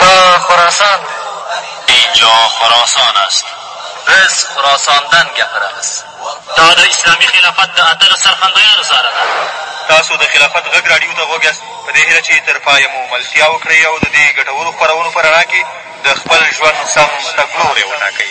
دا خراسان اینجا خراسان است بز خراساندن گپره بز. دا د اسلامي خلافت د اتلس سرخندیانو ساره ده. تاسو د خلافت غږ راډیو ته غوږ یاست، په دې هیله چې تر پایه مو ملتیا وکړئ او د دې ګټورو خپرونو په رڼا کې د خپل ژوند سم تګلوری وټاکئ.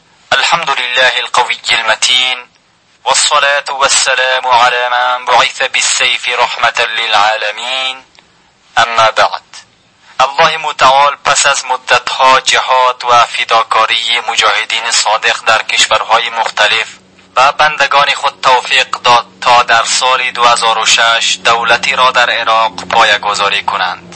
الحمد لله القوي المتين والصلاة والسلام على من بعث بالسيف رحمة للعالمين اما بعد الله متعال پس از مدتها جهاد و فداکاری مجاهدین صادق در کشورهای مختلف و بندگان خود توفیق داد تا در سال 2006 دولتی را در عراق پایگذاری کنند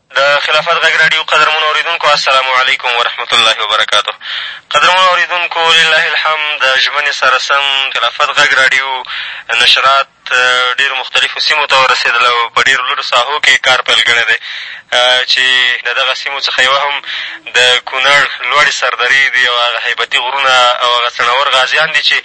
د خلافت غږ راډیو قدرمنو اورېدونکو السلام علیکم ورحمت الله وبرکاته قدرمنو اورېدونکو لله الحمد د ژمنې سره سم خلافت غږ راډیو نشرات ډېرو مختلفو سیمو ته ورسېدل او په ډېرو لرو ساحو کې کار پیل کړی دی چې د دغه سیمو څخه یوه هم د کونړ لوړې سر درې دي او هغه هیبتي غرونه او هغه څڼور غازیان دي چې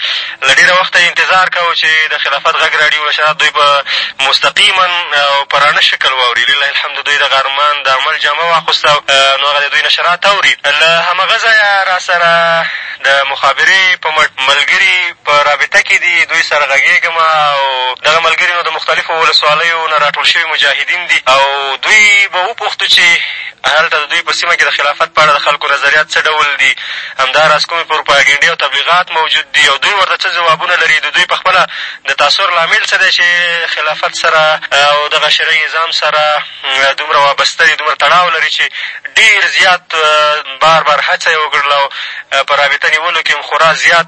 له ډېره وخته یې انتظار کاوه چې د خلافت غږ راډیو نشرات دوی به مستقیما او په رانه شکل واوري. لله الحمد دوی دغه ارمان د عمل جامه واخوسته او نو هغه د دوی نشرات اوري. له همغه ځایه راسره د مخابرې په مټ ملګري په رابطه کې دي، دوی سره غږېږم او دغه ملګري نو د مختلفو ولسوالیو نه راټول شوي مجاهدین دي او دوی به وپوښتو چې هلته د دوی په سیمه کې د خلافت په اړه د خلکو نظریات څه ډول دي، همدا راز کومې پروپاګنډې او تبلیغات موجود دي او دوی ورته څه ځوابونه لري، د دوی په خپله د تاثر لامل څه دی چې خلافت سره او دغه شرعي نظام سره دومره وابسته دي، دومره تړاو لري چې ډېر زیات بار بار هڅه یې وکړله او په رابطه نیولو کښې هم خورا زیات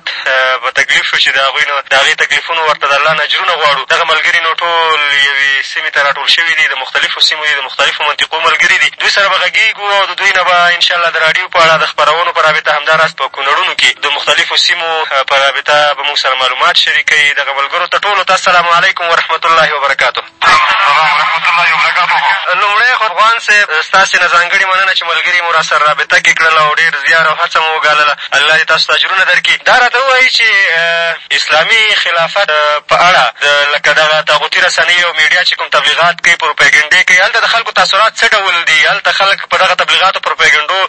په تکلیف شو چې د هغوی نه د هغې تکلیفونو ورته د الله نه اجرونه غواړو دغه ملګري نو ټول یوې سیمې ته راټول شوي دي د مختلفو سیمو دي د مختلفو منطقو ملګري دي دوی سره به غږېږو او د دوی نه به ان شاءالله د راډیو په اړه د خپرونو په رابطه همدا راز په کونړونو کښې د مختلفو سیمو په رابطه به مونږ سره معلومات شریکوي دغه ملګرو ته ټولو ته السلام علیکم ورحمة الله وبرکاته. لومړی خو افغان صیب ستاسې نه ځانګړې مننه چې ملګري مو را سره رابطه کې کړل او ډېر زیار او هڅه مو وګالله الله دې تاسو ته اجرونه در کړي دا راته ووایي چې اسلامي خلافت په اړه د لکه دغه طاغوتي رسنۍ او میډیا چې کوم تبلیغات کوي پروپیګنډې کوي هلته د خلکو تاثرات څه ډول دي هلته خلک په دغه تبلیغاتو پروپیګنډو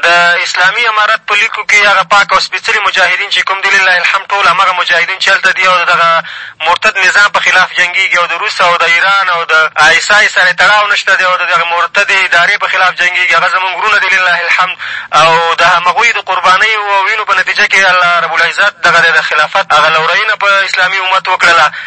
د اسلامي امارت په لیکو کې هغه پاک او سپېڅلي مجاهدین چې کوم دي لله الحمد ټول همغه مجاهدین چې هلته دي او د دغه مرتد نظام په خلاف جنګېږي او د روس او د ایران او د آی سای سره یې تړاو نه شته دی او د دغې مرتدې ادارې په خلاف جنګېږي هغه زمونږ وروڼه دي لله الحمد او د همغوی د قربانیو او وینو په نتیجه کې الله رب العزت دغه دی د خلافت هغه لورینه په اسلامي امت وکړله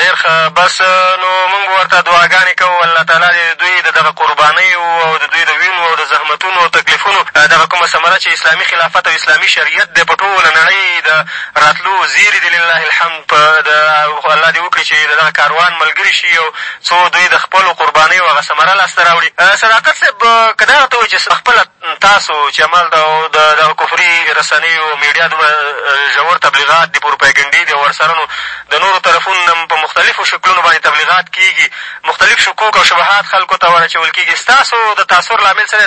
ډېر ښه، بس نو مونږ به ورته دعاګانې کوو، الله تعالی دې د دوی د دغه قربانیو او د دوی د وینو او د زحمتونو او تکلیفونو دغه کومه ثمره چې اسلامي خلافت او اسلامي شریعت دی په ټوله نړۍ د راتلو زېري دي لله الحمد په د الله دې وکړي چې د دغه کاروان ملګري شي او څو دوی د خپلو قربانیو هغه ثمره لاسته راوړي. صداقت صاحب که دا راته ووایي چې خپله تاسو چې همالته او د دغه کفري رسنیو او میډیا دومره ژور تبلیغات دي، پروپاګنډې دي او ورسره نو د نورو طرفونو نه هم په مختلفو شکلونو باندې تبلیغات کېږي، مختلف شکوک او شبهات خلکو ته ور اچول کېږي، ستاسو د تاثر لامل څه دی؟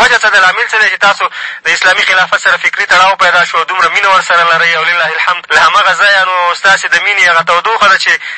وجه څه ده؟ لامل څه دی چې تاسو د اسلامي خلافت سره فکري تړاو پیدا شو او دومره مینه ورسره لرئ او لله الحمد له همغه ځایه نو ستاسې د مینې هغه تودوخه ده چې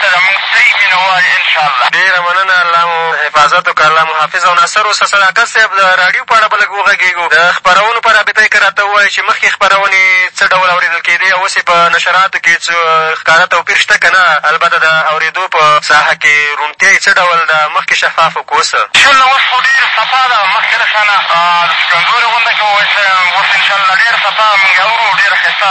سره مونږ سه يي مينوال انشاالله. ډېره مننه الله مو حفاظت وکړه الله مو حافظ او ناصر اوسه صداقت صاحب د راډیو په اړه به لږ وغږېږو د خپرونو په رابطه یې که راته ووایې چې مخکې خپرونې څه ډول اورېدل کېدې او اوس یې په نشراتو کې څه ښکاره توپیر شته که نه البته د اورېدو په ساحه کې روڼتیا یې څه ډول ده مخکې شفاف و که اوس انشاالله اوس خو ډېر صفا ده مخکې له شانه د سپي کمزورې غونده که اوس انشاالله ډېر صفا مونږ اورو ډېره ښایسته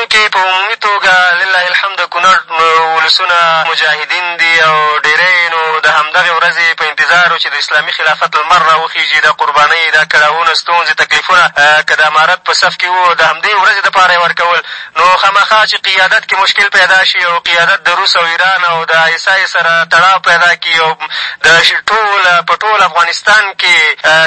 چونکې په عمومي توګه لله الحمد د کونړ ولسونه مجاهدین دي او ډېری یې نو د همدغې ورځې په انتظار و چې د اسلامي خلافت لمر را وخېژي، دا قربانۍ، دا کړاوونه، ستونزې، تکلیفونه که د امارت په صف کې وو د همدې ورځې لپاره یې ورکول، نو خامخا چې قیادت کې مشکل پیدا شي او قیادت د روس او ایران او د آی اس آی سره تړاو پیدا کړي او د ټول په ټول افغانستان کې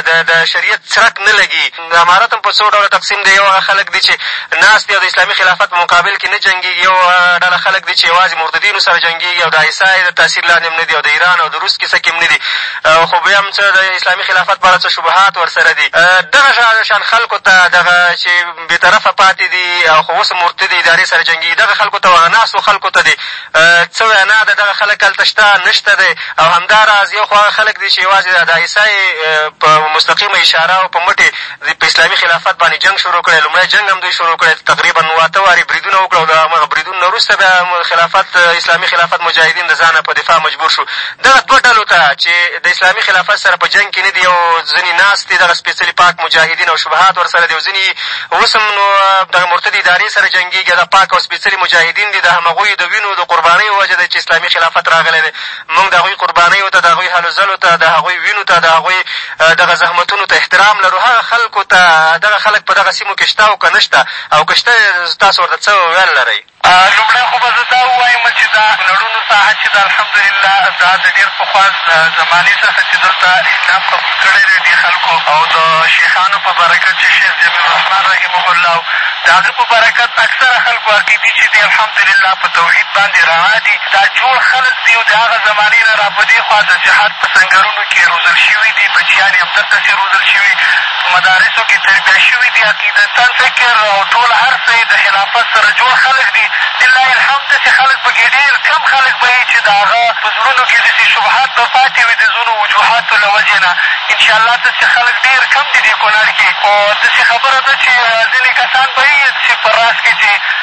د د شریعت څرک نه لګي، د امارت هم په څو ډوله تقسیم دی، یو هغه خلک دي چې ناست دي او د اسلامي خلافت په مقابل کې نه جنګېږي، یو هغه ډله خلک دي چې یوازې مرتدینو سره جنګېږي او د آی اس آی تر تاثیر لاندې هم نه دي او د ایران او د روس کیسه کې هم نه دي، خو بیا هم څه د اسلامي خلافت په اړه څه شبهات ورسره دي. دغه شان خلکو ته دغه چې بې طرفه پاتې دي او خو اوس هم مرتدې ادارې سره جنګېږي، دغه خلکو ته او هغه ناستو خلکو ته دې څه وینا ده، دغه خلک هلته شته؟ نشته دی او همدا راز یو خو هغه خلک دي چې یوازې د داعسه یې په مستقیمه اشاره او په مټې د په اسلامي خلافت باندې جنګ شروع کړی، لومړی جنګ هم دوی شروع کړی، تقریبا اووه اته وارې بریدونه وکړل او د همغه بریدونو نه وروسته بیا خلافت اسلامي خلافت مجاهدین د ځانه په دفاع مجبور شو. دغه دوه ډلو ته چې د اسلامي خلافت سره په جنګ کې نه دي او ځینې ناست دي، دغه سپېڅلي پاک مجاهدین او شبهات ورسره دي او ځینې یي اوس هم نو دغه مرتدې ادارې سره جنګېږي او دا پاک او سپېڅلي مجاهدین دي، د همغوی د وینو د قربانیو وجه ده چې اسلامي خلافت راغلی دی، موږ د هغوی قربانیو ته، د هغوی هلو ځلو ته، د هغوی وینو ته، د هغوی دغه زحمتونو ته احترام لرو، هغه خلکو ته، دغه خلک په دغه سیمو کې شته او که نه شته او که شته تاسو ورته څه ویل لرئ؟ لومړی خو به زه دا ووایم چې دا هنرونو ساحه چې ده الحمدلله دا د ډېر پخوا زمانې څخه چې دلته اسلام قبول کړی دی دې خلکو او د شیخانو په برکت چې شیخ جمیل الرحمن رحمه الله او د هغه په برکت اکثره خلکو عقیدې چې دي الحمدلله په توحید باندې رڼا دي دا جوړ خلک دي او د هغه زمانې نه را په دې خوا د جهاد په سنګرونو کې روزل شوي دي بچیان یې همدلته چې روزل شوي مدارسو کښې تربیه شوي دي عقیدتاً فکر او ټول هر څه یې د خلافت سره جوړ خلق دي لله الحمد داسې خلق په کښې ډېر کم خلق به یې چې د هغه په زړونو کښې داسې شبهات به پاتې وي د ځونو وجوهاتو له وجې نه انشاءالله داسې خلق ډېر کم دي دې کونړ کښې خو داسې خبره ده چې ځینې کسان به یي داسې په راس کښې چې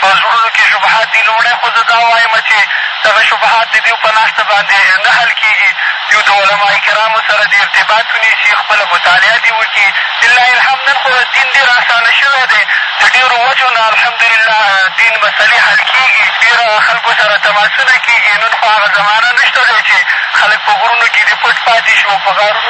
په زړونو کې شبهات دي، لومړی خو زه دا وایم چې دغه شبهات د دیو په ناسته باندې نه حل کېږي، دیو د علماء کرامو سره دې ارتباط ونیسي، خپله مطالعه دې وکړي، لله الحمد نن خو دین ډېر اسانه شوی دی، د ډېرو وجو نه الحمدلله دین مسلې حل کېږي، ډېر خلکو سره تماسونه کېږي، نن خو هغه زمانه نشته دی چې خلک په غرونو کې دې پټ پاتې شي او په غارونو.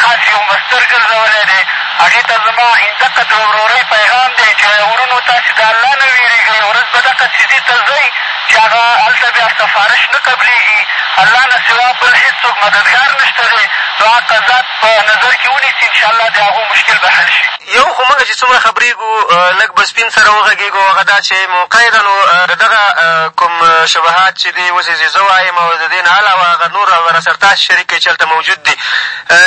خاص یو مصدر ګرځولی دی، هغې ته زما هیندکه د ورورۍ پیغام دی چې ای ورونو! تاسې د الله نه وېرېږئ، یوه ورځ به دغه څیزي ته ځئ چې هغه هلته بیا سفارش نه قبلېږي، الله نه سوا بل هېڅوک مددګار نشته دی، نو هغه قضات په نظر کې ونیسي، انشاءالله د هغو مشکل به حل شي. یو خو مونږ چې څومره خبرېږو لږ به سپین سره وغږېږو او هغه دا چې موقعه ده نو د دغه کوم شبهات چې دې اوس یې زه وایم او د دې نه علاوه هغه نور هغه راسره تاسې شریک کړئ چې هلته موجود دي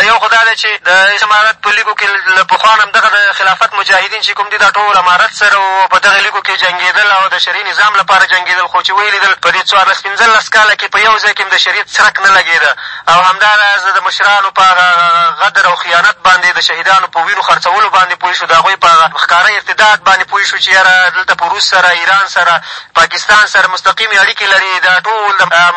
یو خو دا دی چې د امارت په لیکو کې له پخوا نه هم دغه د خلافت مجاهدین چې کوم دي دا ټول امارت سره وو او په دغه لیکو کې جنګېدل او د شرعي نظام لپاره جنګېدل خو چې ویې لیدل په دې څوارلس پېنځلس کاله کې په یو ځای کې هم د شریعت څرک نه لګېده او همدا راز د مشرانو په هغه غدر او خیانت باندې، د شهیدانو په وینو خرڅولو باندې پوه شو، د هغوی په هغه ښکاره ارتداد باندې پوه شو چې یاره دلته په روس سره، ایران سره، پاکستان سره مستقیمې اړیکې لري، دا ټول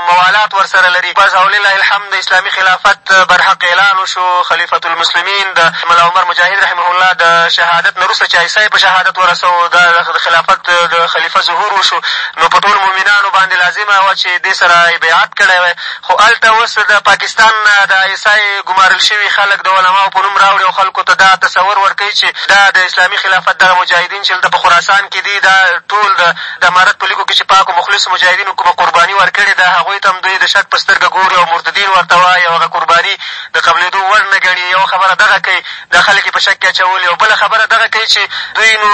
موالات ورسره لري. بس او لله الحمد د اسلامي خلافت برحق اعلان وشو، خلیفة المسلمین د ملا عمر مجاهد رحمه الله د شهادت نه وروسته چې عیسی یې په شهادت ورسوه، دا د خلافت د خلیفه ظهور وشو، نو په ټولو مؤمنانو باندې لازمه وه چې دې سره یې بیعت کړی وای، خو هلته اوس د پاکستان نه د آی اس آی ګمارل شوي خلک د علماوو په نوم راوړي او خلکو ته دا تصور ورکوي چې دا د اسلامي خلافت دغه مجاهدین چې دلته په خراسان کې دي دا ټول د د امارت په لیکو کې چې پاکو مخلصو مجاهدینو کومه قرباني ورکړې ده هغوی ته هم دوی د شک په سترګه ګوري او مرتدین ورته وايي او هغه قرباني د قبلېدو وړ نه ګڼي یوه خبره دغه کوي دا خلک یې په شک کې اچولي او بله خبره دغه کوي چې دوی نو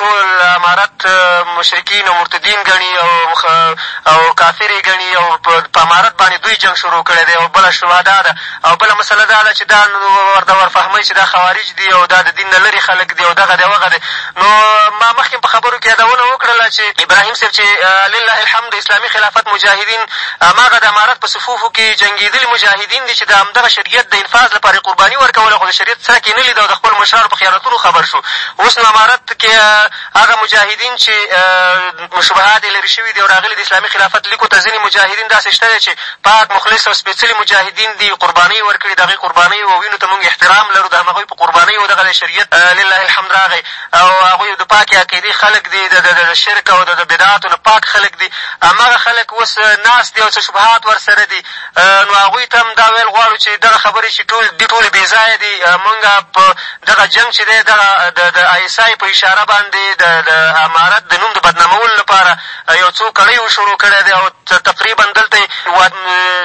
ټول امارت مشرکین او مرتدین ګڼي او او کافر یې ګڼي او په امارت باندې دوی جنګ شروع کړی دی او بله شبهه دا ده او بله مسله دا ده چې دا ورته ورفهموي چې دا خوارج دي او دا د دین نه لرې خلک دي او دغه دی او هغه دی نو ما مخکې هم په خبرو کې یادونه وکړله چې ابراهیم صاحب چې لله الحمد د اسلامي خلافت مجاهدین هماغه د امارت په صفوفو کې جنګېدلي مجاهدین دي چې د همدغه شریعت د انفاظ لپاره یې قرباني ورکوله خو د شریعت څرک یې نه لید او د خپلو مشرانو په خیانتونو خبر شو اوس نو امارت کې هغه مجاهدین چې شبهات یې لرې شوي دي او راغلي د اسلامي خلافت لیکو ته ځینې مجاهدین داسې شته دی چې پاک، مخلص او سپېڅلي مجاهدین دي، قربانۍ یې ورکړي، د هغوی قربانیو او وینو ته موږ احترام لرو، د همغوی په قربانیو دغه دی شریعت لله الحمد راغی او هغوی د پاکې عقیدې خلک دي، د د د شرک او د د بدعاتو نه پاک خلک دي، همغه خلک اوس ناست دي او څه شبهات ورسره دي، نو هغوی ته هم دا ویل غواړو چې دغه خبرې چې ټول دي ټولې بې ځایه دي، موږ په دغه جنګ چې دی دغه د د آی ایس آی په اشاره باندې د د امارت د نوم د بدنامولو لپاره یو څو کړیو شروع کړی دی او تقریبا دلته یې دوه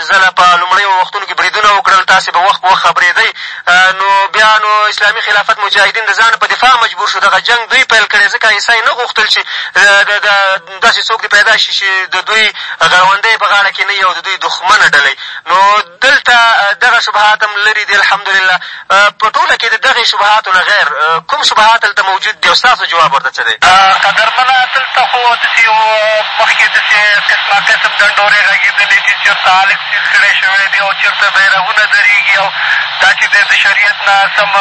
ځله په لومړیو وختونو کښې بریدونه وکړل، تاسې به وخت په وخت خبرېدئ، نو بیا نو اسلامي خلافت مجاهدین د ځانه په دفاع مجبور شو، دغه جنګ دوی پیل کړی، ځکه عیسی یې نه غوښتل چې داسې څوک دې پیدا شي چې د دوی غړوندی یې په غاړه کښې نه وي او د دوی دښمنه ډله وي، نو دلته دغه شبهات هم لرې دي الحمدلله. په ټوله کې د دغې شبهاتو نه غیر کوم شبهات هلته موجود دي او ستاسو ځواب ورته څه دی؟ قدرمنه! دلته خو داسې یو مخکې داسې قسما قسم ډنډورې غږېدلې چې چېرته هلک څیز کړی شوی دی او چېرته بیرغونه درېږي او دا چې دی د شریعت نه سم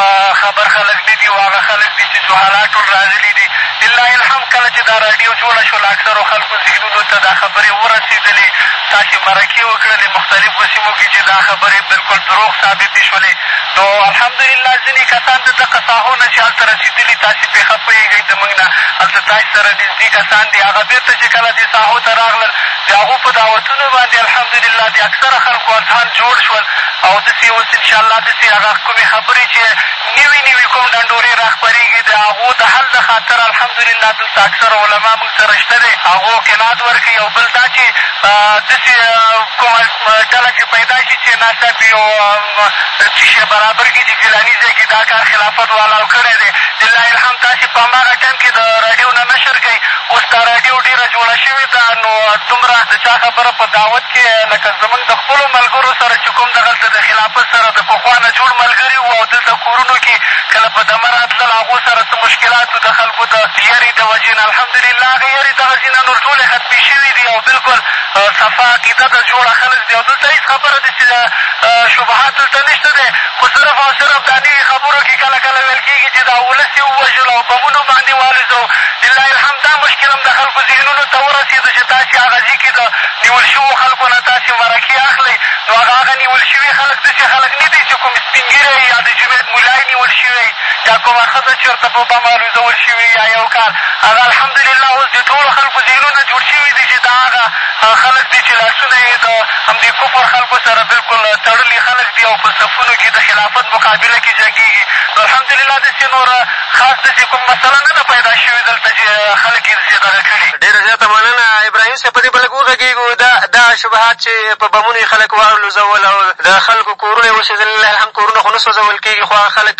خبر خلک نه دي او هغه خلک دي چې جهلا ټول راغلي دي. لله الحمد کله چې دا راډیو جوړه شوله اکثرو خلکو ذهنونو ته دا خبرې ورسېدلې تاسې مرکې وکړلې مختلفو سیمو کې چې دا خبرې بلکل دروغ ثابتې شولې نو الحمدلله ځینې کسان د دقه ساحو نه چې هلته رسېدلي تاسې پرې ښه پوهېږئ زموږ نه هلته تاسې سره نږدې کسان دي هغه بېرته چې کله دې ساحو ته راغلل د هغو په دعوتونو باندې الحمدلله د اکثره خلکو اذهان جوړ شول او داسې اوس انشاالله داسې هغه کومې خبرې چې نوي نوي کوم ډنډورې راخپرېږي د هغو د حل د خاطر الحمدلله دلته اکثره علما سره شته دی هغو قناعت ورکوي او بل دا چې داسې کومه ډله چې پیدا شي چې نه صاحب په یو څه شي برابر کړي چې فلاني ځای کښې دا کار خلافت والاو کړی دی لله الحم تاسې په هماغه ټایم کښې د راډیو نه نشر کوئ اوس دا راډیو ډېره جوړه شوې ده نو دومره د چا خبره په دعوت کښې لکه زمونږ د خپلو ملګرو سره چې کوم دغلته د خلافت سره د پخوا نه جوړ ملګري وو او دلته کورونو کښې کله په دمه راتلل هغو سره څه مشکلات و د خلکو د یری د وجی نه الحمدالله هغه یری دغه ځی نه نور ټولی ختمی شوی دی او بلکل صفا عقیده ده جوړه خلک دی او دلته هیڅ خبره دسی ده شبهات دلته نشته دی خو صرف او صرف دا نوی خبرو کی کله کله ویل کیږی چی دا ولس یی ووژل او بمونو باندی والوزو لله الحمد دا مشکل هم د خلکو ذهنونو ته ورسیدو چی تاسی هغه ځی کی د نیول شوو خلکو نه تاسی مرکی اخلی نو هغه هغه نیول شوي خلک داسې خلک نه دي چې کوم سپین ږیری یا د جومات ملا یې نیول شوی یا کومه ښځه چېرته په بم الوزول شوې یا یو کار هغه الحمدلله اوس د ټولو خلکو ذهنونه جوړ شوي دي چې دا هغه خلک دي چې لاسونه یې د همدې کفر خلکو سره بلکل تړلي خلک دي او په صفونو کښې د خلافت مقابله کښې جنګېږي نو الحمدلله داسې نوره خاص داسې کوم مسئله نه ده پیدا شوې دلته چې خلک یې داسې دغه کړي. ډېره زیاته مننه ابراهیم صاحب، په دې به لږ وغږېږو، دا دغه شبهات چې په بمونو یې خلک والوزول او د خلکو کورونه یې وسوځول، لله الحمد کورونه خو نه سوځول کېږي خو هغه خلک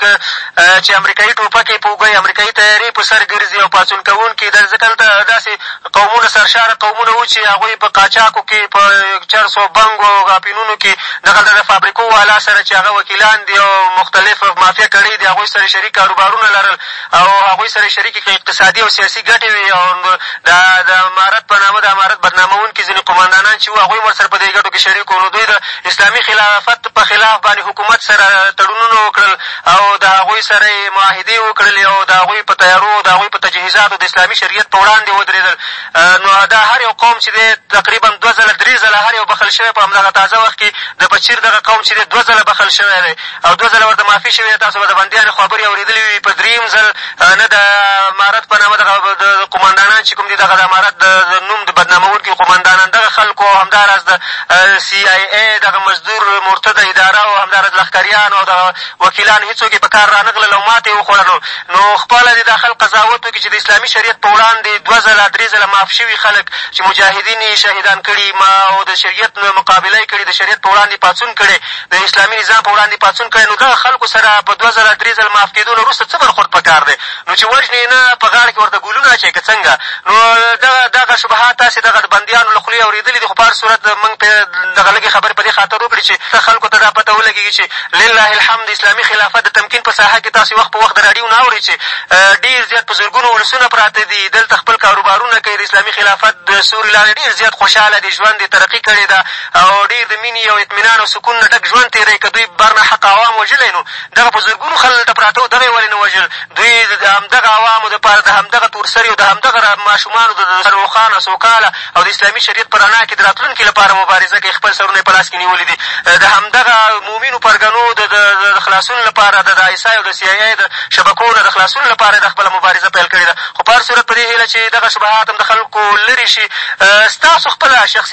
چې امریکایي ټوپکې په اوږه، امریکایي طیارې په سر ګرځي او پاڅون کوونکي یې دا ځکه دلته داسې قومونه سرشاره قومونه وو چې هغوی په قاچاقو کې په چرسو او بنګو او اپینونو کې دغلته د فابریکو والا سره چې هغه وکیلان دي او مختلف مافیا کړۍ دي هغوی سره شریک کاروبارونه لرل او هغوی سره شریکې اقتصادي او سیاسي ګټې وې او د د امارت په نامه د امارت بدناموونکي ځینې قوماندانان چې وو هغوی هم ورسره په دې ګټو کې شریک وو نو دوی د اسلامي خلافت په خلاف باندې حکومت سره تړونونه وکړل او د هغوی سره یې معاهدې وکړلې او د هغوی په طیارو او د هغوی په تجهیزاتو د اسلامي شریعت په وړاندې ودرېدل نو دا هر یو قوم چې دی تقریبا دوه ځله درې ځله هر یو بخښل شوی په همدغه تازه وخت کښې د پچیر دغه قوم چې دی دوه ځله بخښل شوی دی او دوه ځله ورته معافي شوې ده تاسو به د بندیانې خوابرې اورېدلې وي په دریم ځل نه د امارت په نامه دغه قوماندانان چې کوم دي دغه د امارت د نوم د بدناموونکي قوماندانان دغه خلکو او همدا راز د سي آی اې دغه مزدور مرتده اداره او همدا راز لښکریان او دغه وکیلان هېڅوک یې په کار رانغلل او ماتې یې وخوړه نو نو خپله دې دا خلک قضاوت وکړي چې د اسلامي شریعت په وړاندې دوه ځله درې ځله معاف شوي خلک چې مجاهدین یې شهیدان کړي ما او د شریعت مقابله یې کړې د شریعت په وړاندې پاڅون کړی د اسلامي نظام په وړاندې پاڅون کړی، نو دغه خلکو سره په دوه ځله درې ځل معاف کېدو نه وروسته څه برخورد په کار دی؟ نو چې وژنې یې نه په غاړه کې ورته ګولونه اچوې که څنګه؟ نو دغه دغه شبهات تاسې دغه د بندیانو له خولې اورېدلي دي خو په هر صورت موږ پرې دغه لږې خبرې په دې خاطر وکړې چې خلکو ته دا پته ولګېږي چې لله الحمد اسلامي خلافت د تمکین په ساحه کې تاسې وخت په وخت د راډیو نه اورئ چې ډېر زیات په زرګونو ولسونه پراته دي دلته خپل کاروبارونه کوي د اسلامي خلافت د سیوري لاندې ډېر زیات خوشحاله دي ژوند یې ترقي کړې ده او ډېر د مینې او اطمینان او سکون نه ډک ژوند تېروي، که دوی بر نه حقه عوام وژلی نو دغه په زرګونو خلل هلته پراته وو دغه یې ولې نه وژل، دوی د همدغه عوامو لپاره د همدغه تورسرې او د همدغه ماشومانو د د روښانه، سوکاله او د اسلامي شریعت په رڼا کې د راتلونکي لپاره مبارزه کوي خپل سرونه یې په لاس کې نیولي دي د همدغه مومینو پرګنو د د د خلاصون لپاره د د آی اس آی او د سي آی آی د شبکو نه د خلاصون لپاره یې دا خپله مبارزه پیل کړې ده خو په هر صورت په دې هېله چې دغه شبهات هم د خلکو لرې شي ستاسو خپله شخصي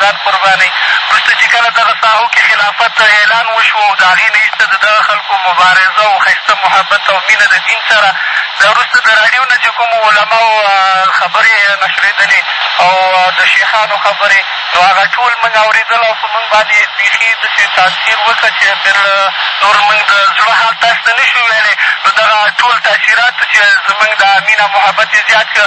ځان قربانوي. وروسته چې کله دغه ساحو کې خلافت اعلان وشو او د هغې نه ایسته د دغه خلکو مبارزه او ښایسته محبت او مینه د دین سره دا وروسته د راډیو نه چې کومو علماوو خبرې نشرېدلې او د شیخانو خبرې نو هغه ټول مونږ اورېدل او په مونږ باندې یې بیخي داسې تاثیر وکړ چې بل نور مونږ د زړه حال تاسو ته نه شو ویلی نو دغه ټول تاثیرات چې زمونږ دا مینه محبت یې زیات کړ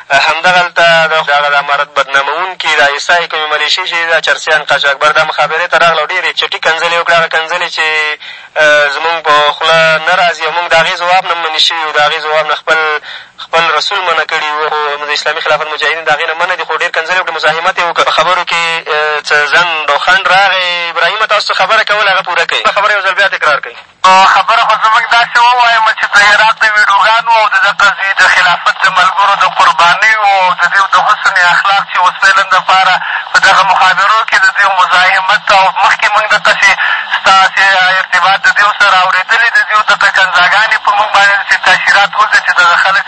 همدغلته د هغه د امارت بدناموونکي د آی اس آی کومې ملېشې چې دا چرسیان قاچاقبر دا مخابرې ته راغله او ډېرې چټي کنځلې یې وکړې، هغه کنځلې چې زموږ په خوله نه راځي او موږ د هغې ځواب نه منې شوي یو، د هغې ځواب نه خپل خپل رسول منع کړي یو، خو د اسلامي خلافت مجاهدین د هغې نه منع دي، خو ډېر کنځلې یې وکړې، مزاحمت یې وکړ، په خبرو کې څه ځنډ او خنډ راغی، ابراهیمه تاسو څه خبره کوله هغه پوره کړئ، خپله خبره یو ځل بیا تکرار کړئ. په خبره خو زموږ داسې ووایم چې د عراق د ویډوګانو او د ده قضیې د خلافت د ملګرو د قربانیو او د دیو د حسن اخلاق چې اوس فعلا لپاره په دغه مخابرو کې د دیو مزاحمت او مخکې موږ دقه سې ستا سې ارتباط د دیو سره اورېدلې د دیو دقه کنځاګانې په موږ باندې داسې تاثیرات وکړه چې دغه خلک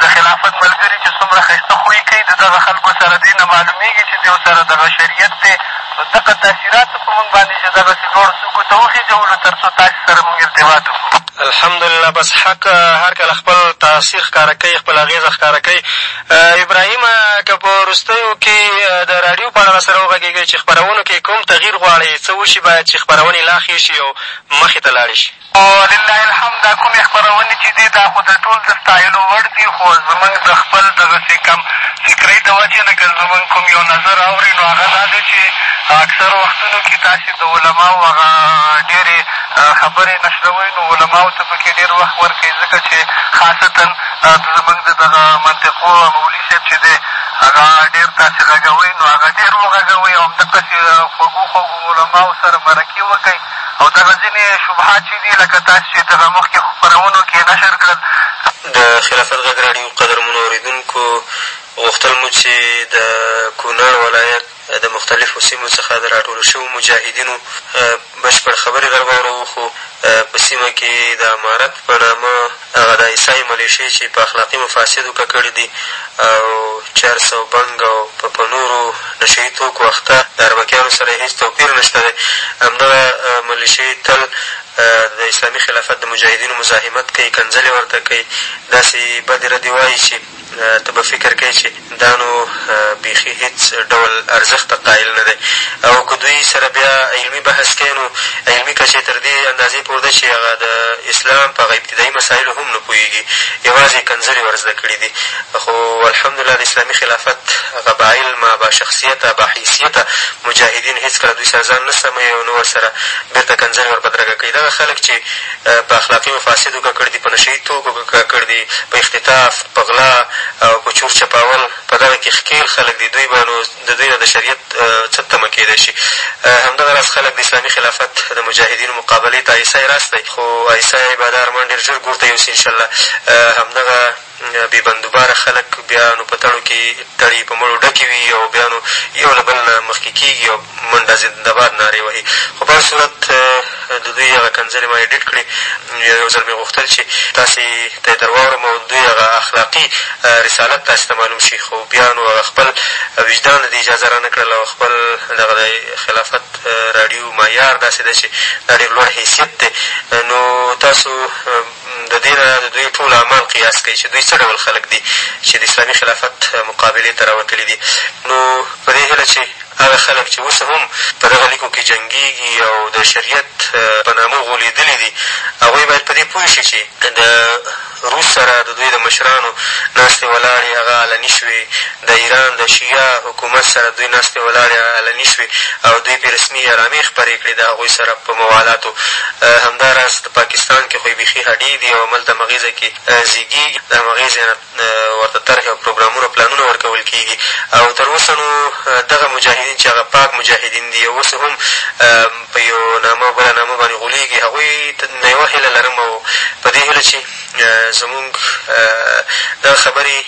د خلافت ملګري چې څومره ښایسته خوی کوي د دغه خلکو سره دې نه معلومېږي چې دیو سره دغه شریعت دی نو دغه تاثیرات په مونږ باندې چې دغسې دواړو څوکو ته وخېژولو تر څو تاسې سره مونږ ارتباط وکړو. الحمدالله بس حق هر کله خپل تاثیر ښکاره کوي خپله اغېزه ښکاره کوي. ابراهیم که په وروستیو کې د راډیو په اړه راسره وغږېږئ چې خپرونو کې کوم تغییر غواړئ څه وشي باید چې خپرونې لا ښې شي او مخې ته لاړې شي. لله الحمد دا کومې خپرونې چې دي دا خو د ټول د ستایلو وړ دي خو زمونږ د خپل دغسې کم فکرۍ د وجې نه که زمونږ کوم یو نظر اورئ نو هغه دا دی چې اکثرو وختونو کې تاسې د علماو هغه ډېرې خبرې نشروئ نو علماو ته په کې ډېر وخت ورکوئ ځکه چې خاصتا زمونږ د دغه منطقو مولي صاحب چې دی هغه ډېر تاسې غږوئ نو هغه ډېر وغږوئ او همدقسې خوږو خوږو علماو سره مرکې وکړئ او دغه ځینې شبهات چې دي لکه تاسې چې دغه مخکې خپرونو کې نشر کړل. د خلافت غږ راډیو قدرمنو اورېدونکو! غوښتل مو چې د کونړ ولایت د مختلفو سیمو څخه د راټولو شوو مجاهدینو بشپړ خبرې در واوروو، خو په سیمه کې د امارت په نامه هغه د آیس آی ملیشې چې په اخلاقي مفاسدو ککړې دي او چرس او بنګ او په په نورو نشه يي توکو اخته د اربکیانو سره یې هېڅ توپیر نشته دی، همدغه ملیشې تل د اسلامي خلافت د مجاهدینو مزاحمت کوي، کنځلې ورته کوي، داسې بدې ردې وايي چې. ته به فکر کوې چې دا نو بېخي هېڅ ډول ارزښت ته قایل نه دی او که دوی سره بیا علمي بحث کوې نو علمي کچه یې تر دې اندازې پورې ده چې هغه د اسلام په هغه ابتدايي مسایلو هم نه پوهېږي یوازې یې کنځلې ور زده کړي دي خو الحمدالله د اسلامي خلافت هغه باعلمه باشخصیته باحیثیته مجاهدین هېڅکله دوی سره ځان نه سموي او نه ورسره بېرته کنځلې ور بدرګه کوي دغه خلک چې په اخلاقي مفاسدو ککړ دي، په نشه يي توکو ککړ دي، په اختطاف، په غلا او په چور چپاول په دغه کې ښکېل خلک دي، دوی به نو د دوی نه د شريعت څه تمه کېدای شي؟ همدغه راز خلک د اسلامي خلافت د مجاهدينو مقابلې ته ايسای راستئ، خو ايسای به دا ارمان ډېر ژر ګور ته يوسي، انشاالله همدغه بې بندوباره خلک بیا نو په تڼو کې تړي، په مړو ډکې وي او بیا نو یو له بل نه مخکې کېږي او منډه زنده باد نارې وهي، خو په هر صورت د دوی هغه کنځلې ما ایډیټ کړې او یو ځل مې غوښتل چې تاسې ته یې در واوړم او د دوی هغه اخلاقي رسالت تاسې ته معلوم شي، خو بیا نو هغه خپل وجدان د دې اجازه را نه کړله او خپل دغه د خلافت راډیو معیار داسې دی چې دا ډېر لوړ حیثیت دی، نو تاسو د دې نه د دوی ټول اعمال قیاس کړئ چې دوی څه ډول خلک دي چې د اسلامي خلافت مقابلې ته راوتلي دي نو په دې هیله چې هغه خلک چې اوس هم په دغه لیکو کې جنګېږي او د شریعت په نامه غولېدلي دي هغوی باید په دې پوه شي چې د روس سره د دوی د مشرانو ناستې ولاړې هغه علني شوې د ایران د شیعه حکومت سره دوی ناستې ولاړې علني شوې او دوی پرې رسمي اعلامیې خپرې کړې د هغوی سره په موالاتو همداراز په پاکستان کې خو یې بیخي هډې دي او هملته همغې ځای کې زېږېږي، له همغې ځای نه ورته طرحې او پروګرامونه پلانونه ورکول کېږي او تر اوسه نو دغه مجاهدین چې هغه پاک مجاهدین دي او اوس هم په یو نامه او بله نامه باندې غولېږي هغوی نه یوه هیله لرم او په دې هیله چې زموږ دغه خبرې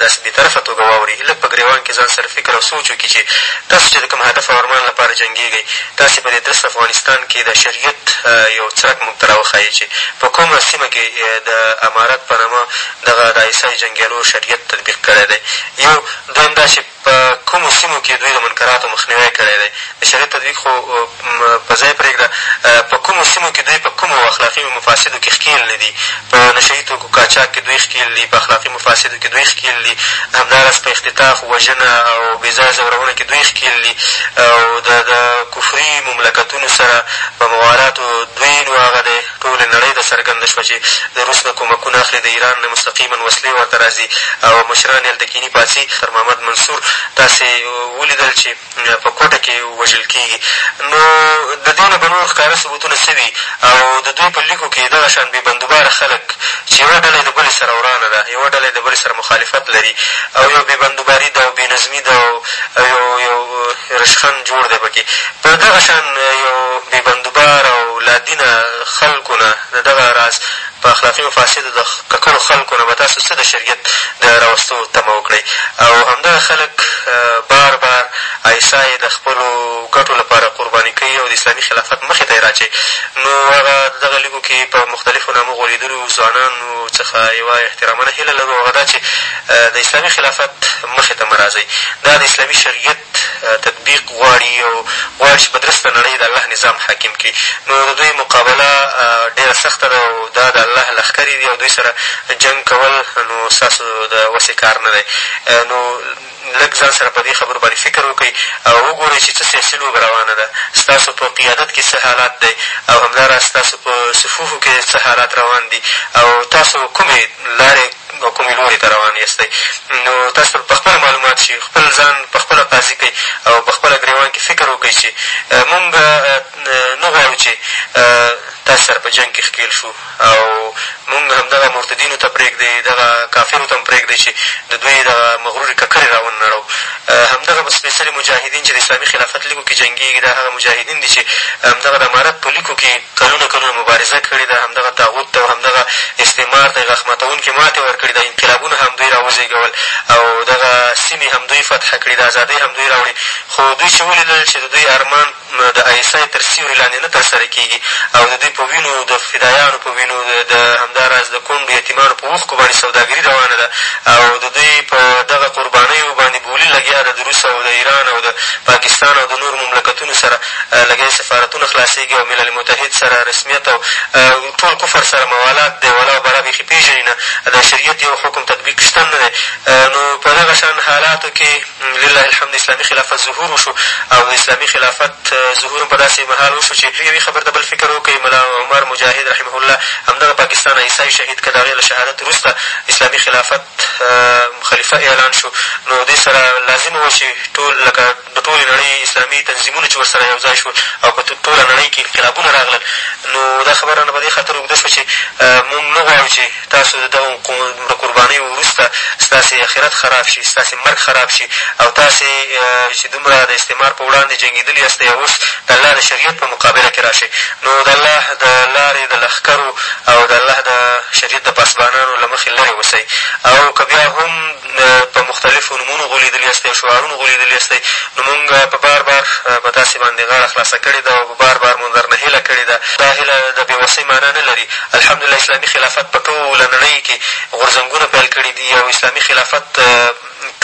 داسې بې طرفه توګه واوري، لږ په ګرېوان کې ځان سره فکر او سوچ وکړي چې تاسو چې د کوم هدف او ارمان لپاره جنګېږئ، تاسې به د درست افغانستان کې د شرعیت یو څرک موږ ته راوښايئ چې په کومه سیمه کې د امارت په نامه دغه د آی اس آی جنګیالو شرعیت تطبیق کړی دی. یو، دویم دا چې. په کومو سیمو کې دوی د منکراتو مخنیوی کړی دی؟ د شریعت تطبیق خو په ځای پرېږده، په کومو سیمو کې دوی په کومو اخلاقي مفاسدو کې ښکېل نه دي؟ په نشه يي توکو قاچاق کې دوی ښکېل دي، په اخلاقي مفاسدو کې دوی ښکېل دي، همداراز په اختطاف، وژنه او بې ځایه ځورونه کې دوی ښکېل دي او د د کفري مملکتونو سره په موالاتو دوی نو هغه دی. ټولې نړۍ ته څرګنده شوه چې د روس نه کومکونه اخلي، د ایران نه مستقیماً وسلې ورته راځي او مشران یې هلته کیني پاڅي. سر محمد منصور تاسې ولیدل چې په کوټه کې وژل کېږي، نو د دې نه به نور ښکاره ثبوتونه څه وي او د دوی په لیکو کې دغه شان بې بندوباره خلک چې یوه ډله یې د بلې سره ورانه ده، یوه ډله یې د بلې سره مخالفت لري او یو بې بندوباري ده او بې نظمي ده او یو رشخند جوړ دی په کې. د دغه شان یو بې بندوبار او لادینه خلکو نه د دغه راز په اخلاقي مفاسدو د ککړو خلکو نه به تاسو څه د شریعت د راوستو تمه وکړئ او همدغه خلک بار بار عیسی یې د خپلو ګټو لپاره قرباني کوي او د اسلامي خلافت مخې ته یې راچوي نو هغه د دغه لیکو کې په مختلفو نامو غولېدلو ځوانانو څخه یوه احترامنه هیله لرو هغه دا چې د اسلامي خلافت مخې ته مه راځئ دا د اسلامي شریعت تطبیق غواړي او غواړي چې په درسته نړۍ د الله نظام حاکم کړي نو د دوی مقابله ډېره سخته ده او دا د الله لښکرې دي او دوی سره جنګ کول نو ستاسو د وسې کار نه دی نو لږ ځان سره په دې خبرو باندې فکر وکړئ او وګورئ چې څه سیاسي لوبه روانه ده ستاسو په قیادت کې څه حالات دی او همداراز ستاسو په صفوفو کې څه حالات روان دي او تاسو کومې لارې او کومې لوري ته روان یاستئ نو تاسو ته به په خپله معلومات شي خپل ځان په خپله قاضي کړئ او په خپله ګرېوان کښې فکر وکړئ چې مونږ نه غواړو چې تاسې سره په جنګ کښې ښکېل شو او مونږ همدغه مرتدینو ته پرېږدئ دغه کافرو ته هم پرېږدئ چې د دوی دغه مغرورې ککرې را ونړوو همدغه سپېڅلي مجاهدین چې د اسلامي خلافت لیکو کښې جنګېږي دا هغه مجاهدین دي چې همدغه د امارت په لیکو کښې کلونه کلونه مبارزه کړې ده، همدغه طاغوت ته او همدغه استعمار ته یې غاښ ماتوونکې ماتې ورکړې ده، انقلابونه همدوی را وزېږول او دغه سیمې همدوی فتح کړې، دا ازادۍ همدوی راوړې، خو دوی چې ولیدل چې د دوی ارمان د آی ایس آی تر سیوري لاندې نه ترسره کېږي او د دوی په وینو، د فدایانو په وینو، د همدا راز د کونډو یتیمانو په اوښکو باندې سوداګري روانه ده او د دوی په دغه قربانیو باندې بولي لګیا ده، د روس او د ایران او د پاکستان او د نورو مملکتونو سره لږ یې سفارتونه خلاصېږي او ملل متحد سره رسمیت او ټول کفر سره موالات دی، ولا او برا بېخي پېژني نه، د شریعت یو حکم تطبیق شته نه دی، نو په دغه شان حالاتو کې لله الحمد اسلامي خلافت ظهور وشو او د اسلامي خلافت ظهور هم په داسې مهال وشو چې یوې خبرې ته بل فکر وکړي، ملا عمر مجاهد رحمه الله همدغه پاکستان ایسای شهید کړ، د هغې له شهادت وروسته اسلامي خلافت خلیفه اعلان شو، نو دې سره لازمه وه چې ټول لکه. د ټولې نړۍ اسلامي تنظیمونه چې ورسره یو ځای شول او په ټوله نړۍ کې انقلابونه راغلل نو دا خبره رانه په دې خاطر اوږده شوه چې موږ نه غواړو چې تاسو د دغو د قربانیو وروسته ستاسې اخرت خراب شي ستاسې مرګ خراب شي او تاسې چې دومره د استعمار په وړاندې جنګېدلي یاستئ او اوس د الله د شریعت په مقابله کې راشئ نو د الله د لارې د لښکرو او د الله د شریعت د پاسبانانو له مخې لرې اوسئ او که بیا هم په مختلفو نومونو غولېدلي یاستئ او شعارونو غولېدلي یاستئ، نو مونږ په بار بار په تاسې باندې غاړه خلاصه کړې ده او بار بار مو درنه هېله کړې ده. دا هېله د بې وسۍ مانا نه لري. الحمدالله اسلامي خلافت په ټوله نړۍ کې غورځنګونه پیل کړي دي او اسلامي خلافت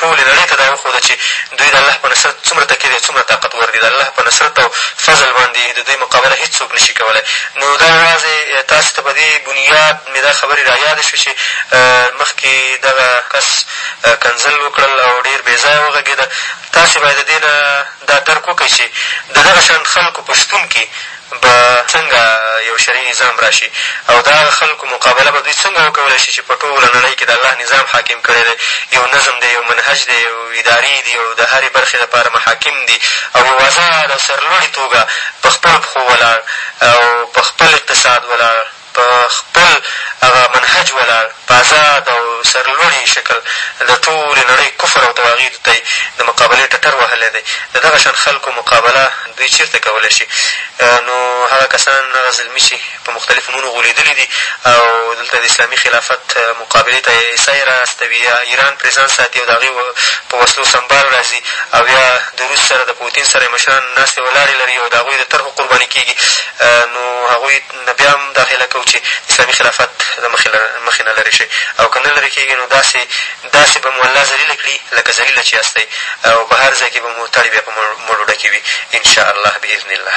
ټولې نړۍ ته دا وښوده چې دوی د الله په نصرت څومره تکیه دي او څومره طاقت ور دي. د الله په نصرت او فضل باندې د دوی مقابله هېڅوک نه شي کولای. نو دا یوازې تاسې ته په دې بنیاد، مې دا خبرې را یادې شوې چې مخکې دغه کس کنځل وکړل او ډېر بې ځایه وغږېده. تاسې باید د دې نه دا درک وکړئ چې د دغه شان خلکو په شتون کې به څنګه یو شرعي نظام را شي او د هغه خلکو مقابله به دوی څنګه وکولی شي چې په ټوله نړۍ کې د الله نظام حاکم کړی دی، یو نظم دی، یو منهج دی، یو ادارې دي او د هرې برخې لپاره محاکم دي او یو ازاد او سرلوړي توګه په خپلو پښو ولاړ او په خپل اقتصاد ولاړ په خپل هغه منهج ولاړ، په ازاد او سرلوړي شکل د ټولې نړۍ کفر او طواغیتو ته یې د مقابلې ټټر وهلی دی، د دغه شان خلکو مقابله دوی چېرته کولای شي؟ نو هغه کسان، هغه زلمي چې په مختلفو نومونو غولېدلي دي او دلته د اسلامي خلافت مقابلې ته یې سعی را استوي، یا ایران پرې ځان ساتي او د هغې په وسلو سمبال راځي او یا د روس سره، د پوتین سره یې مشران ناستې ولاړې لري او د هغوی د طرحو قرباني کېږي، نو هغوی. نه بیا هم دا هیله کوو چې اسلامي خلافت له مخې نه لرې شئ او که نه لرې کېږئ نو داسې داسې به مو الله ذلیل کړي لکه ذلیل چې یاستئ او په هر ځای کې به مو تړې بیا په مړو ډکې وي ان شاء الله باذن الله.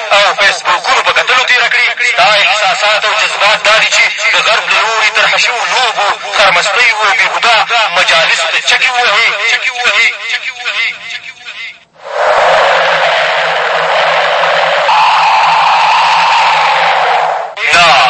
او فیسبوکونو په کتلو تېره کړي، ستا احساسات او جذبات دا دي چې د غرب له لوري طرحه شوو لوبو، خرمستیو او بېهوده مجالسو ته چکې ووهې. نه!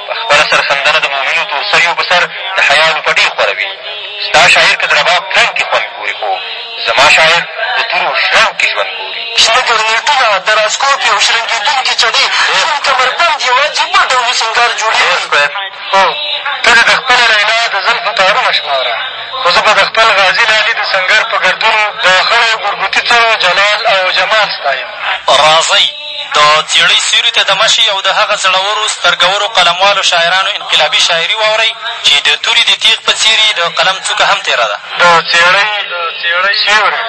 په خپله سرښندنه د مومینو تورسریو په سر د حیا لوپټې خوروي ستا شاعر که د رباب ترنګ کښې خوند ګوري خو زما شاعر د تورو شرنګ کښې ژوند ګوري شنه ګرنېټونه دراسکوپې او شرنګېدونکې چڼې شین کمربند یو عجیبه ډولي سینګار جوړېږي هو ته دې د خپلې لیلا د زلفو تارونه شماره خو زه به د خپل غازي لالي د سنګر په ګردونو د خړو ګورګوتي څڼو جلال او جمال ستایم راځئ د څېړۍ سیوري ته دمه شئ او د هغه زړورو، سترګورو، قلموالو شاعرانو انقلابي شاعري واورئ چې د توري د تېغ په څېر یې د قلم څوکه هم تېره ده. د څېړۍ سیوری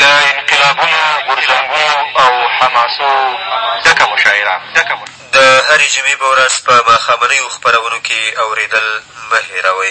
له انقلابونو، غورځنګونو او حماسو ډکه مشاعره. د هرې جمعې په ورځ په ماښامنیو خپرونو کې اورېدل مه هېروئ.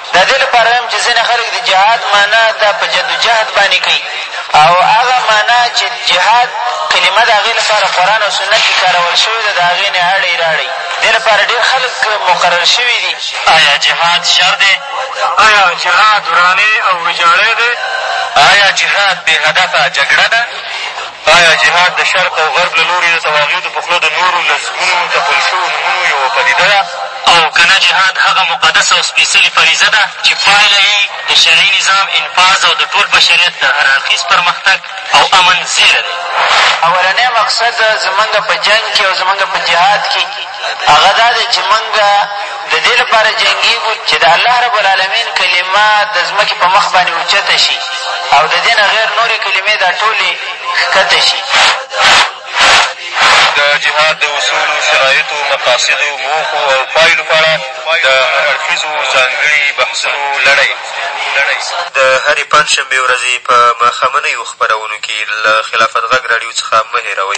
دا دې لپاره وایم چې ځینې خلک د جهاد معنا دا په جدوجهد باندې کوي او هغه معنا چې جهاد کلمه د هغې لپاره قرآن او سنت کښې کارول شوې ده د هغې نه اړی راړی دې لپاره ډېر خلک مقرر شوي دي آیا جهاد شر دی؟ آیا جهاد ورانې او ویجاړی دی؟ آیا جهاد بې هدفه جګړه ده؟ آیا جهاد د شرق او غرب له لورې د طواغیتو په خوله د نورو لسګونو تپل شوو نومونو یوه پدیده ده، او که نه جهاد هغه مقدسه او سپېڅلې فریضه ده چې پایله یې د شرعي نظام انفاذ او د ټول بشریت د هر اړخیز پرمختګ او امن زېری دی؟ اولنی مقصد زموږ په جنګ کې او زموږ په جهاد کې هغه دا دی چې موږ د دې لپاره جنګېږو چې د الله رب العالمین کلمه د ځمکې په مخ باندې اوچته شي او د دې نه غیر نورې کلمې دا ټولې ښکته شي د جهاد د اصولو شرایطو مقاصدو موخو او پایلو په اړه د هر اړخیزو ځانګړي بحثونو لړۍ د هرې پنجشنبې ورځې په ماښامنیو خپرونو کې له خلافت غږ راډیو څخه مه هېروئ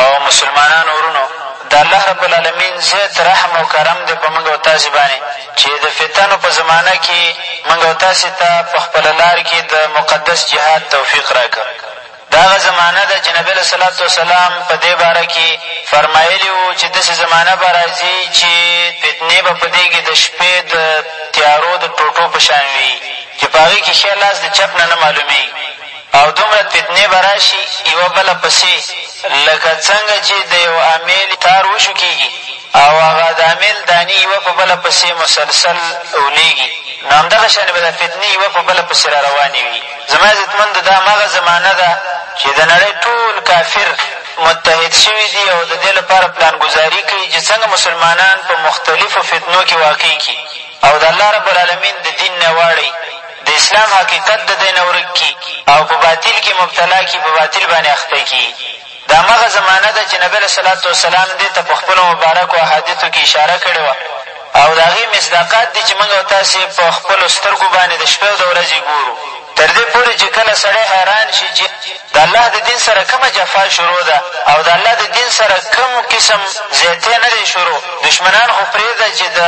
او مسلمانانو ورونو! د الله رب العالمين زيات رحم او کرم دی په موږ او تاسې باندې چې د فتنو په زمانه کې موږ او تاسې ته په خپله لار کې د مقدس جهاد توفيق راکړ. دا هغه زمانه ده چې نبي علیه صلات وسلام په دې باره کې فرمايلي وو چې داسې زمانه به راځي چې فتنې به په دې کې د شپې د تیارو د ټوټو په شان وي چې په هغې کې ښه لاس د چپ نه نه معلومېږي او دومره فتنې به راشي یوه بله پسې لکه څنګه چې د یو امیل تار وشو کېږي او هغه د امیل دانې یوه په بله پسې مسلسل اولېږي نو همدغه شانې به دا فتنې یوه په بله پسې را روانې وي زما عزتمندو دا هماغه زمانه ده چې د نړۍ ټول کافر متحد شوي دي او د دې لپاره پلانګذاري کوي چې څنګه مسلمانان په مختلفو فتنو کې واقع کړي او د الله رب العالمین د دین نه واړوي د اسلام حقیقت د دی نه ورک کړي او په باطل کښې مبتلا کړي په باطل باندې اخته کړي دا همغه زمانه ده چې نبی علیه صلات وسلام دې ته په خپلو مبارکو احادیثو کښې اشاره کړې وه او د هغې مصداقات دي چې موږ او تاسې په خپلو سترګو باندې د شپې او د ورځې ګورو تر دې پورې چې کله سړی حیران شي چې د الله د دین سره کومه جفا شروع ده او د الله د دین سره کوم قسم زیاتی نه دی شروع، دښمنان خو پرېږده چې د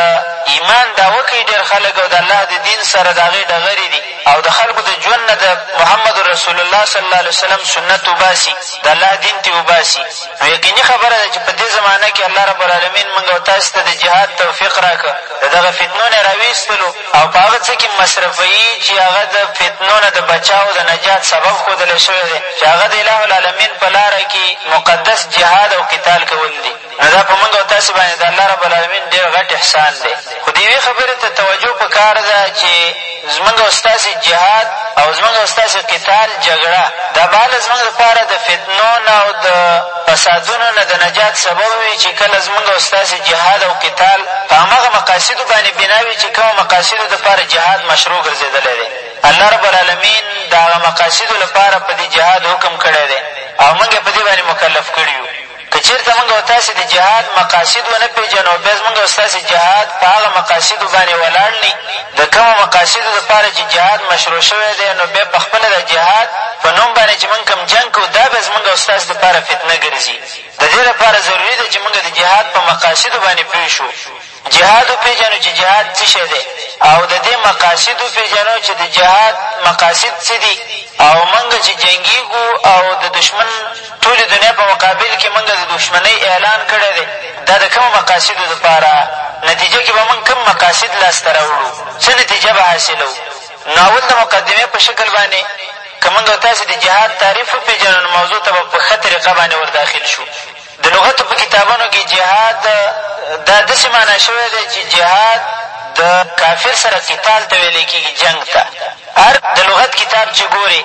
ایمان دعوه کوي ډېر خلک او د الله د دین سره د هغې ډغرې دي او د خلکو د ژوند نه د محمد رسول الله صلی الله علیه وسلم سنت وباسي، د الله دین ترې وباسي، نو یقیني خبره ده چې په دې زمانه کې الله رب العالمین موږ او تاسې ته د جهاد توفیق راکړ، د دغه فتنو نه یې راویستلو. او په هغه څه کي مصرفوي چي هغه د فتنو نه د بچاء او د نجات سبب ښودل سوی دی چي هغه د اله العالمين په لاره کي مقدس جهاد او قتال کول دي نو دا په موږ او تاسي باندي د الله رب العالمين ډېر غټ احسان دی خو ديوې خبري ته توجه په کار ده چي زموږ او ستاسي جهاد او زموږ او ستاسي قتال جګړه دا به هله زموږ لپاره د فتنو نه او د فسادونو نه د نجات سبب وي چې کله زمونږ او ستاسې جهاد او قتال په همغه مقاصدو باندې بنا وي چې کومو مقاصدو دپاره جهاد مشروع ګرځېدلی دی. الله رب العالمين د هغه مقاصدو لپاره په دې جهاد حکم کړی دی او مونږ يې په دې باندې مکلف کړي يو. که چېرته مونږ او تاسې د جهاد مقاصد ونه پېژنو او بیا زمونږ او ستاسې جهاد په هغه مقاصدو باندې ولاړ نه د کومو مقاصدو لپاره چې جهاد مشروع شوی دی، نو بیا په خپله د جهاد په نوم باندې چې مونږ کوم جنګ کوو، دا بیا زمونږ او ستاسې لپاره فتنه ګرځي. د دې لپاره ضروري ده چې مونږ د جهاد په مقاصدو باندې پوه شو، جهاد وپېژنو چې جهاد څه شی دی او د دې مقاصد وپېژنو چې د جهاد مقاصد څه دي او مونږ چې جنګېږو او د دښمن ټولې دنیا په مقابل کې مونږ د دښمنۍ اعلان کړی دی، دا د کومو مقاصدو لپاره؟ نتیجه کې به مونږ کوم مقاصد لاسته راوړو؟ څه نتیجه به حاصلوو؟ نو اول د مقدمې په شکل باندې که مونږ او تاسې د جهاد تعریف وپېژنو نو موضوع ته به په ښه طریقه باندې ور داخل شو. د لغتو په کتابونو کې جهاد دا داسې معنا شوی دی چې جهاد د کافر سره قتال ته ویلی کېږي، جنګ ته. هر د لغت کتاب چې ګورې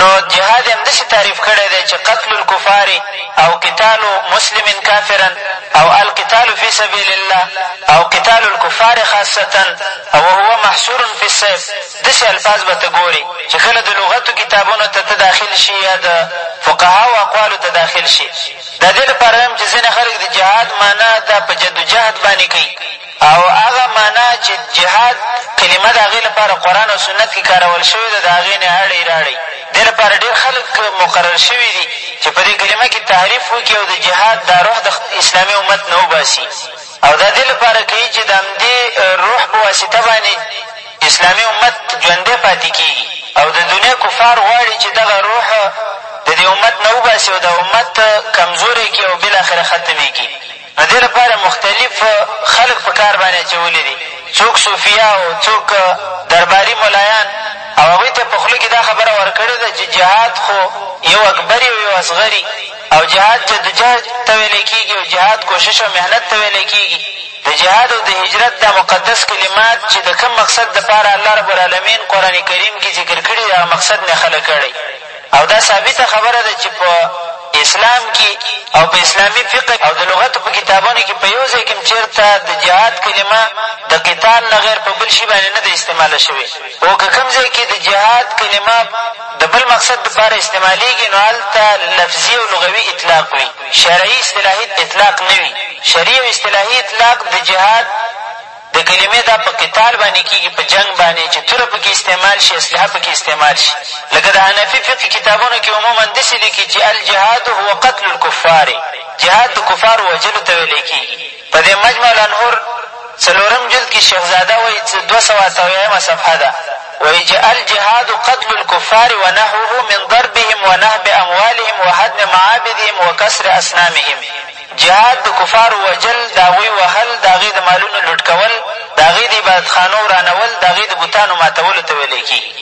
نو جهاد یې همداسې تعریف کړی دی چې قتل الکفار او قتال مسلم کافرا او القتال فی سبیل الله او قتال الکفار خاصتا او هو محصور فی السیف داسې الفاظ به ته ګورې چې کله د لغتو کتابونو ته ته داخل شي یا د فقهاو اقوالو ته داخل شي دا دې لپاره وایم چې ځینې خلک د جهاد معنا دا په جدوجهد باندې کوي او هغه معنا چې جهاد کلمه د هغې لپاره قرآن او سنت کې کارول شوې ده د هغې نه اړی راړی دې لپاره ډېر خلک مقرر شوي دي چې په دې کلمه کې تحریف وکړي او د جهاد دا روح د اسلامي امت نه وباسي او دا دې لپاره کوي چې د همدې روح په واسطه باندې اسلامي امت ژوندی پاتې کېږي او د دنیا کفار غواړي چې دغه روح د دې امت نه وباسي او د امت کمزوری کړي او بلاخره ختم یې کړي د دې لپاره مختلف خلک په کار باندې اچولي دي، څوک صوفیه او څوک درباري ملایان او هغوی ته یې په خوله کې دا خبره ورکړې ده چې جهاد خو یو اکبري او یو اصغري او جهاد جدوجهد ته ویلی کېږي او جهاد کوشش او محنت ته ویلی کېږي، د جهاد او د هجرت دا مقدس کلمات چې د کوم مقصد لپاره الله رب العالمین قرآن کریم کې ذکر کړي دي هغه مقصد نه یې خلک اړوي. او دا ثابته خبره ده چې په اسلام کې او په اسلامي فقه او د لغتو په کتابونو کې په یو ځای کې هم چېرته د جهاد کلمه د قتال نه غیر په بل شي باندې نه ده استعماله شوې او که کوم ځای کې د جهاد کلمه د بل مقصد دپاره استعمالېږي نو هلته لفظي او لغوي اطلاق وي شرعي اصطلاحي اطلاق نه وي شرعي او اصطلاحي اطلاق د جهاد د کلمې دا په قتال باندې کېږي، په جنګ باندې، چې توره په کې استعمال شي، اسلحه په کې استعمال شي. لکه د حنفي فقهي کتابونو کې عموماً داسې لیکي چې الجهاد هو قتل الکفار، جهاد د کفارو وژلو ته ویلی کېږي. په دې مجمع الانهر څلورم جلد کې شیخ زاده وایي، څه دوه سوه اته اویایمه صفحه ده، وایي چې الجهاد قتل الکفار و نحوه من ضربهم و نهب اموالهم و هدم معابدهم و کسر اصنامهم. جهاد د کفارو وژل، د هغوی وهل، د هغې د مالونو لوټ کول، د هغې د عبادتخانو ورانول، د هغې د بتانو ماتولو ته ویلی کېږي.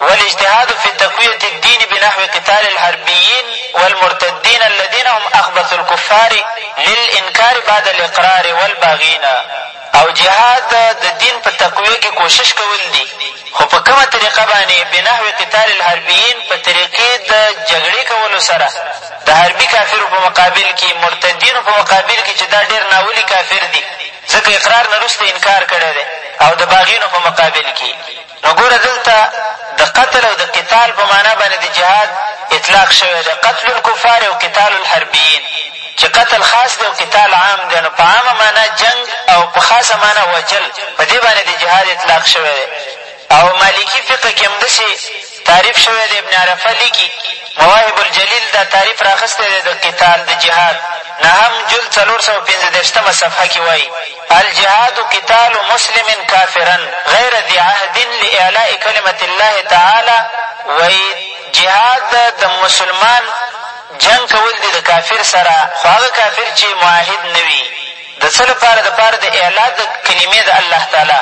والاجتهاد فی تقویة الدین بنحو قتال الحربیین والمرتدین الذین هم اخبث الکفار للانکار بعد الاقرار والباغین، او جهاد د دین په تقویه کې کوشش کول دي، خو په کومه طریقه باندې؟ بنحو قتال الحربیین، په طریقې د جګړې کولو سره د حربي کافرو په مقابل کې، مرتدینو په مقابل کې چې دا ډېر ناولي کافر دي، ځکه اقرار نه وروسته انکار کړی دی، او د باغینو په مقابل کې. نو ګوره دلته د قتل او د قتال په معنا باندې د جهاد اطلاق شوی دی، قتل الکفار او قتال الحربیین، چې قتل خاص دی او قتال عام دی، نو په عامه معنا جنګ او په خاصه معنا وژل، په دې باندې د جهاد اطلاق شوی دی او مالکي فقه کې همداسې تعریف شوی دی، ابن عرفه لیکي، مواهب الجلیل دا تعریف رااخیستی دی د قتال، د جهاد، نه هم جلد څلور سوه پنځه دېرشتمه صفحه کې وایي. الجهاد قتال مسلم کافرا غیر ذی عهد لاعلاء کلمة الله تعالی وایي جهاد د مسلمان جنګ کول دي د کافر سره خو هغه کافر چې معاهد نه وي د څه لپاره دپاره د اعلا د کلمې د الله تعالی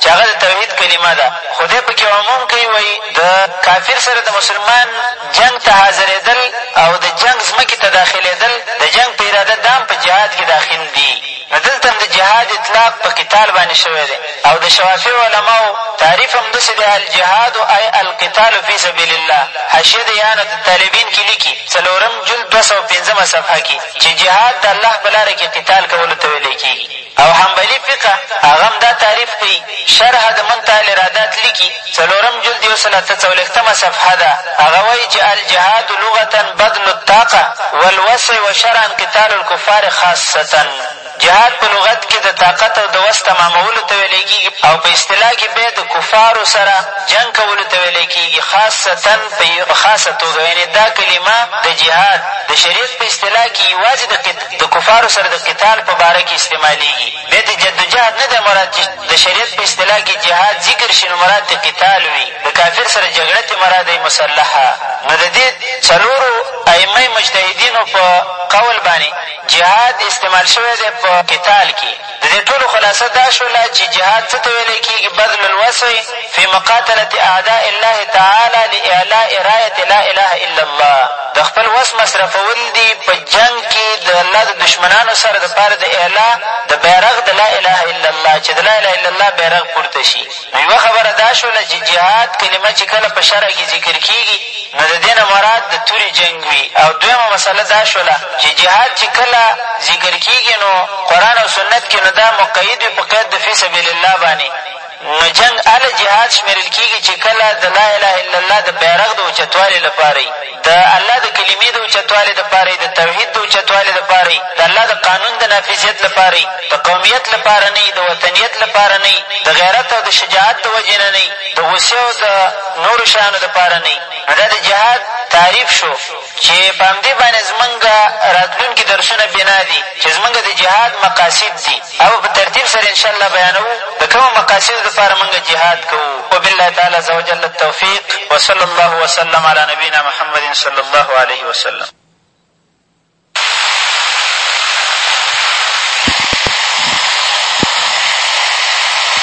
چې هغه د توحید کلمه ده خو دی پکې عموم کوي وایي د کافر سره د مسلمان جنګ ته حاضرېدل او د جنګ ځمکې ته داخلېدل د جنګ په اراده دام په جهاد کې داخل دي نو دلته هم د جهاد اطلاق په قتال باندې شوی دی او د شوافیعو علماو تعریف همداسې دی الجهاد ای القتال فی سبیل الله حاشیه د ایان الطالبین کې لیکي څلورم جلد دوه سوه پنځمه صفحه کې چې جهاد د الله په لاره کې قتال کولو ته ویلی کېږي او حنبلي فقه هغه هم دا تعریف کوي شرح د منتهی الارادات لیکي څلورم جلد یو سل اته څولېښتمه صفحه ده هغه وایي چې الجهاد لغة بذل الطاقة والوسع وشرعا قتال الکفار خاصة جهاد په لغت کې د طاقت او د وس تمامولو ته ویلی کېږي او په اصطلاح کې بیا د کفارو سره جنګ کولو ته ویلی کېږي خاصة په خاصه توګه یعنې دا کلمه د جهاد د شریعت په اصطلاح کې یوازې د کفارو سره د قتال په باره کې استعمالېږي بیا ترې جدوجهد نه دی مراد چې د شریعت په اصطلاح کې جهاد ذکر شي نو مراد ترې قتال وي د کافر سره جګړه ترې مراده وي مسلحه نو د دې څلورو ائمه مجتهدینو په قول باندې جهاد استعمال شوی دی په قتال کې د دې ټولو خلاصه دا شوله چې جهاد څه ته ویلی کېږي بذل الوسع فی مقاتلة اعداء الله تعالی لاعلاء رایة لا اله الا الله د خپل وس مصرفول دي په جنګ کي د الله د دښمنانو سره د پاره د اعلاء د بیرغ د لا اله الا الله چې د لا اله الا الله بیرغ پورته شي نو یوه خبره دا شوله چې جهاد کلمه چې کله په شرع کي ذکر کېږي نو د دې نه مراد د تورې جنګ وي او دویمه مسله دا شوله چې جهاد چې کله ذکر کېږي نو قرآن او سنت کښې نو دا مقید وي په قید د فی سبیل الله باندې نو جنګ هله جهاد شمېرل کېږي چې کله د لا اله الا الله د بیرغ د اوچتوالي لپاره وي، د الله د کلمې د اوچتوالي لپاره وي، د توحید د اوچتوالي لپاره وي، د الله د قانون د نافذیت لپاره وي، د قومیت لپاره نه وي، د وطنیت لپاره نه وي، د غیرت او د شجاعت د وجې نه نه وي، د غوسې او د نورو شیانو لپاره نه وي. نو دا د جهاد تعریف شو چې په همدې باندې زمونږ راتلونکي درسونه بنا دي چې زمونږ د جهاد مقاصد دي. هغه به په ترتیب سره ان شاء الله بیانوو د کومو مقاصدو لپاره مونږ جهاد کوو وبالله تعالی عزوجل التوفیق وصلی الله وسلم علی نبینا محمد صلی الله علیه وسلم.